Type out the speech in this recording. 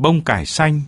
bông cải xanh,